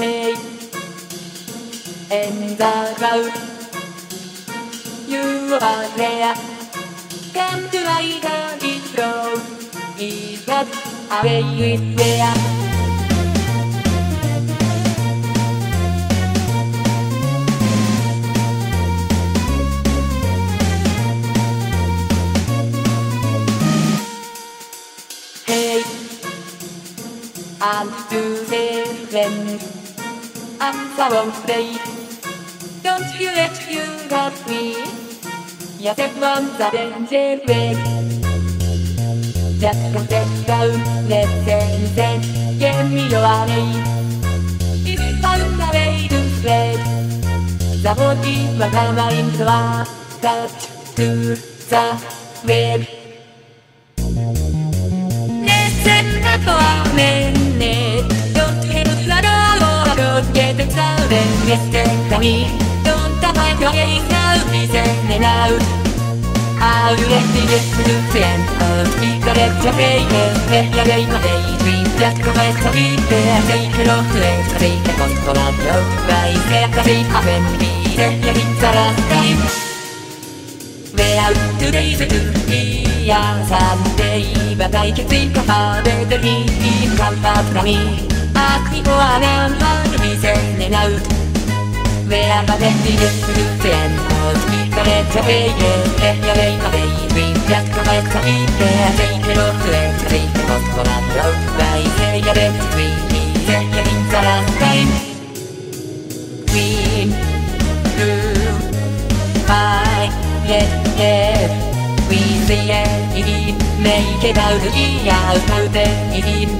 Hey, in the road, you are there. Come to ride on this road. Is that away with there? I'll do different friend. I'm so afraid. Don't you let you got me. You step on the danger way. Just go step down, let's say then. Give me your name. If found a way to spread. The body was a mind was touch to the web. 熱戦だと the sound and miss the dummy Don't find your game now Listen it out I'll let the yes to the end of Keep the left your face Let your day my daydream Just go back to be there Take it off to it Take it on for a no Right there The same happen Be there You hit the last time Without today's to be a Sunday But I can think of how better he come out from me Ask me for an hour to be sending out Where my destiny is to the end of Keep the legs away, yeah Let your way, my baby Just go back to me there Take it off to it Take it off for a road Right here, you're there to me Yeah, you're in the last time Queen Blue High, yeah, yeah We see it, make it out of the out of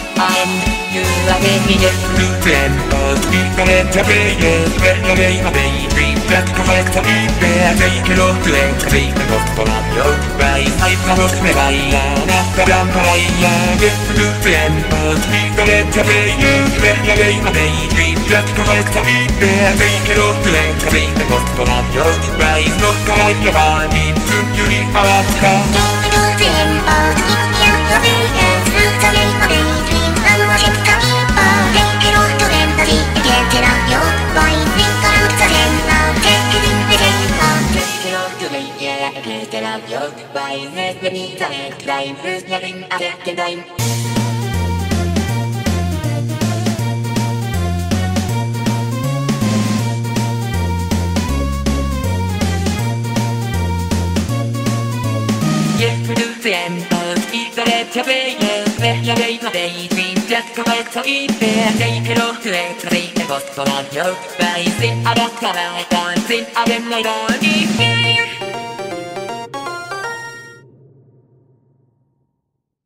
I'm you are making it through ten of people and to be it when you lay my baby Just go back to me there Take it off to it Take it off for your right I promise me by After I'm by Get through ten of people and to be it when you lay my baby Just go back to me there Take it off to it Take it off for your right Not going to buy me Soon you in my last yeah, take it off your By this many times Time is nothing a second time Get to the end of Eat the red to be Where you lay my daydream Just go back to eat there Take it off to it Take it off for a joke By sin I got come out on Sin I am not on Eat